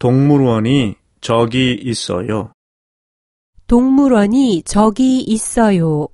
동물원이 저기 있어요. 동물원이 저기 있어요.